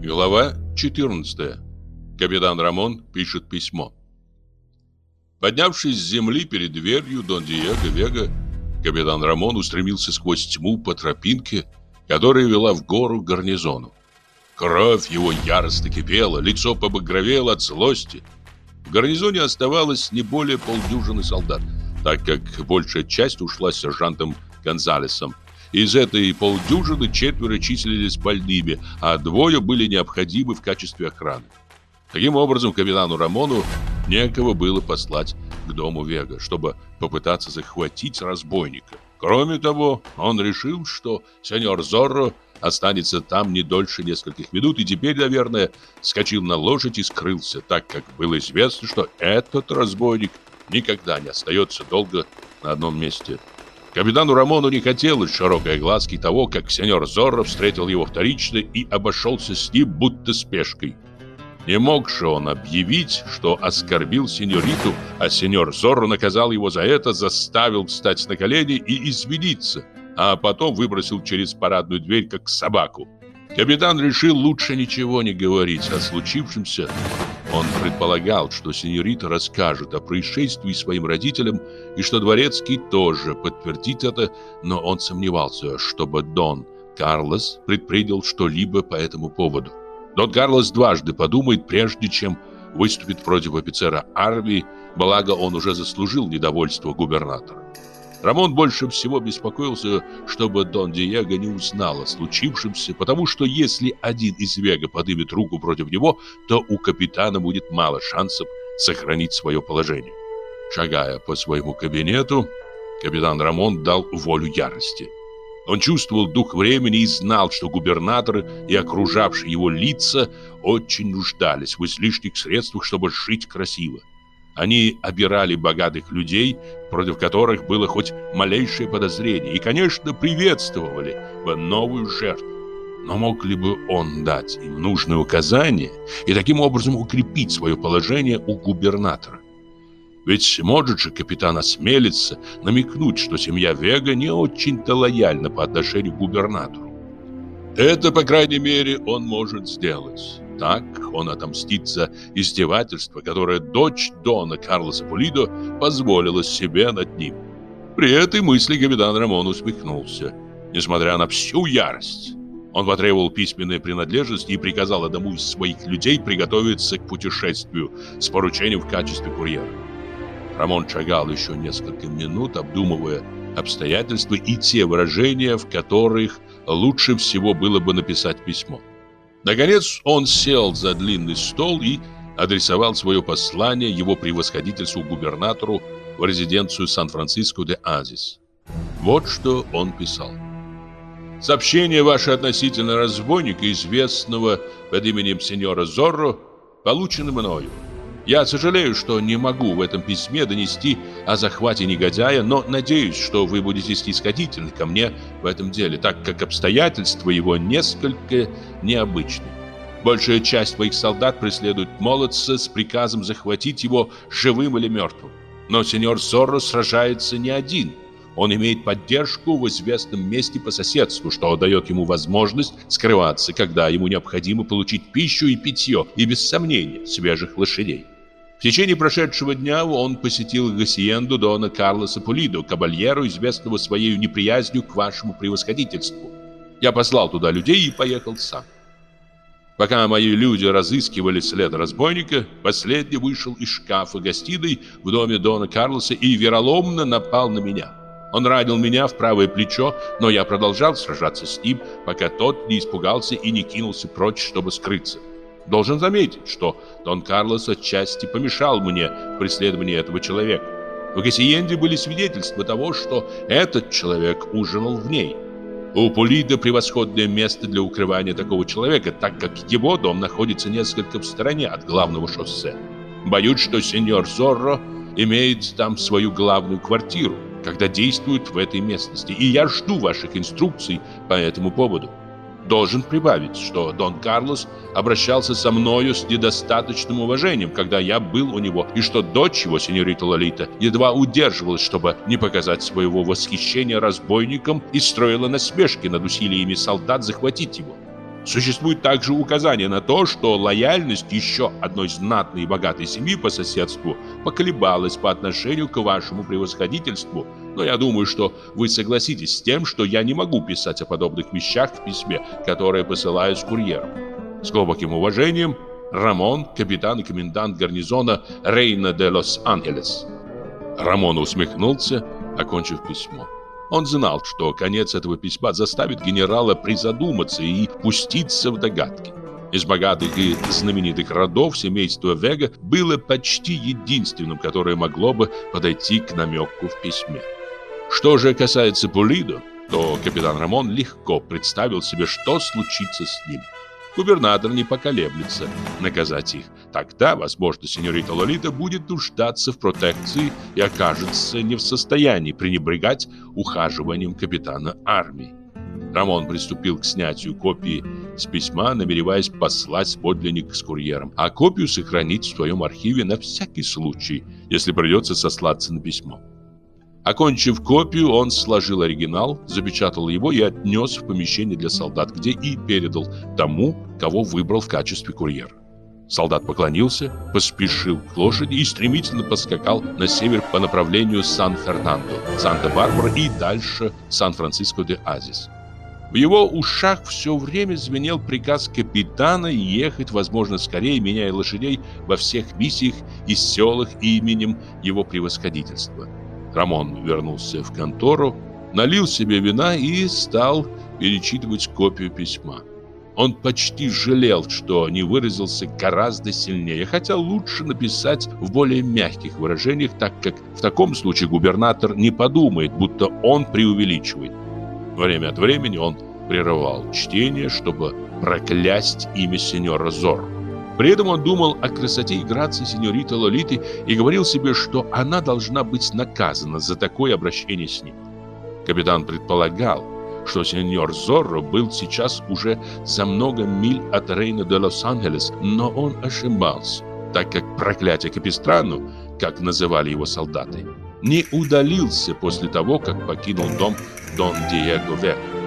Глава 14. Капитан Рамон пишет письмо. Поднявшись с земли перед дверью Дон Диего Вега, капитан Рамон устремился сквозь тьму по тропинке, которая вела в гору к гарнизону. Кровь его яростно кипела, лицо побагровело от злости. В гарнизоне оставалось не более полдюжины солдат, так как большая часть ушла с сержантом Гонзалесом. Из этой полдюжины четверо числились больными, а двое были необходимы в качестве охраны. Таким образом, капитану Рамону некого было послать к дому Вега, чтобы попытаться захватить разбойника. Кроме того, он решил, что сеньор Зорро останется там не дольше нескольких минут и теперь, наверное, скочил на лошадь и скрылся, так как было известно, что этот разбойник никогда не остается долго на одном месте. Капитану Рамону не хотелось широкой глазки того, как сеньор Зорро встретил его вторично и обошелся с ним будто спешкой. Не мог же он объявить, что оскорбил сеньориту, а сеньор Зорро наказал его за это, заставил встать на колени и извиниться, а потом выбросил через парадную дверь, как собаку. Капитан решил лучше ничего не говорить о случившемся. Он предполагал, что сеньорита расскажет о происшествии своим родителям и что дворецкий тоже подтвердит это, но он сомневался, чтобы Дон Карлос предпринял что-либо по этому поводу. Дон Карлос дважды подумает, прежде чем выступит против офицера армии, благо он уже заслужил недовольство губернатора. Рамон больше всего беспокоился, чтобы Дон Диего не узнал о случившемся, потому что если один из Вега подымет руку против него, то у капитана будет мало шансов сохранить свое положение. Шагая по своему кабинету, капитан Рамон дал волю ярости. Он чувствовал дух времени и знал, что губернатор и окружавшие его лица очень нуждались в излишних средствах, чтобы жить красиво. Они обирали богатых людей, против которых было хоть малейшее подозрение, и, конечно, приветствовали бы новую жертву. Но мог ли бы он дать им нужные указания и таким образом укрепить свое положение у губернатора? Ведь может же капитан осмелиться намекнуть, что семья Вега не очень-то лояльна по отношению к губернатору. Это, по крайней мере, он может сделать. Так он отомстит за издевательство, которое дочь Дона Карлоса Пулидо позволила себе над ним. При этой мысли капитан Рамон усмехнулся, несмотря на всю ярость. Он потребовал письменные принадлежности и приказал одному из своих людей приготовиться к путешествию с поручением в качестве курьера. Рамон шагал еще несколько минут, обдумывая обстоятельства и те выражения, в которых лучше всего было бы написать письмо. Наконец он сел за длинный стол и адресовал свое послание его превосходительству губернатору в резиденцию Сан-Франциско де Азис. Вот что он писал. «Сообщение ваше относительно разбойника, известного под именем сеньора Зорро, получено мною. Я сожалею, что не могу в этом письме донести о захвате негодяя, но надеюсь, что вы будете снисходительны ко мне в этом деле, так как обстоятельства его несколько необычны. Большая часть моих солдат преследует молодца с приказом захватить его живым или мертвым. Но сеньор Зорро сражается не один. Он имеет поддержку в известном месте по соседству, что дает ему возможность скрываться, когда ему необходимо получить пищу и питье, и без сомнения свежих лошадей. В течение прошедшего дня он посетил гасиенду Дона Карлоса Пулидо, кабальеру, известного своей неприязнью к вашему превосходительству. Я послал туда людей и поехал сам. Пока мои люди разыскивали след разбойника, последний вышел из шкафа гостиной в доме Дона Карлоса и вероломно напал на меня. Он ранил меня в правое плечо, но я продолжал сражаться с ним, пока тот не испугался и не кинулся прочь, чтобы скрыться. Должен заметить, что Дон Карлос отчасти помешал мне в преследовании этого человека. В Гассиенде были свидетельства того, что этот человек ужинал в ней. У Пулида превосходное место для укрывания такого человека, так как его дом находится несколько в стороне от главного шоссе. Боюсь, что сеньор Зорро имеет там свою главную квартиру, когда действует в этой местности, и я жду ваших инструкций по этому поводу. Должен прибавить, что Дон Карлос обращался со мною с недостаточным уважением, когда я был у него, и что дочь его, сеньорита Лолита, едва удерживалась, чтобы не показать своего восхищения разбойником и строила насмешки над усилиями солдат захватить его. Существует также указание на то, что лояльность еще одной знатной и богатой семьи по соседству поколебалась по отношению к вашему превосходительству, но я думаю, что вы согласитесь с тем, что я не могу писать о подобных вещах в письме, которое посылаю с курьером. С глубоким уважением, Рамон, капитан и комендант гарнизона Рейна де Лос-Анджелес. Рамон усмехнулся, окончив письмо. Он знал, что конец этого письма заставит генерала призадуматься и пуститься в догадки. Из богатых и знаменитых родов семейство Вега было почти единственным, которое могло бы подойти к намеку в письме. Что же касается Пулидо, то капитан Рамон легко представил себе, что случится с ним губернатор не поколеблется наказать их. Тогда, возможно, сеньорита Лолита будет нуждаться в протекции и окажется не в состоянии пренебрегать ухаживанием капитана армии. Рамон приступил к снятию копии с письма, намереваясь послать подлинник с курьером, а копию сохранить в своем архиве на всякий случай, если придется сослаться на письмо. Окончив копию, он сложил оригинал, запечатал его и отнес в помещение для солдат, где и передал тому, кого выбрал в качестве курьера. Солдат поклонился, поспешил к лошади и стремительно поскакал на север по направлению Сан-Фернандо, Санта-Барбара и дальше Сан-Франциско-де-Азис. В его ушах все время звенел приказ капитана ехать, возможно, скорее, меняя лошадей во всех миссиях и селах именем его превосходительства. Рамон вернулся в контору, налил себе вина и стал перечитывать копию письма. Он почти жалел, что не выразился гораздо сильнее, хотя лучше написать в более мягких выражениях, так как в таком случае губернатор не подумает, будто он преувеличивает. Время от времени он прерывал чтение, чтобы проклясть имя сеньора Зорро. При этом он думал о красоте и грации сеньориты Лолиты и говорил себе, что она должна быть наказана за такое обращение с ним. Капитан предполагал, что сеньор Зорро был сейчас уже за много миль от Рейна де Лос-Анджелес, но он ошибался, так как проклятие Капистрану, как называли его солдаты, не удалился после того, как покинул дом Дон Диего Века.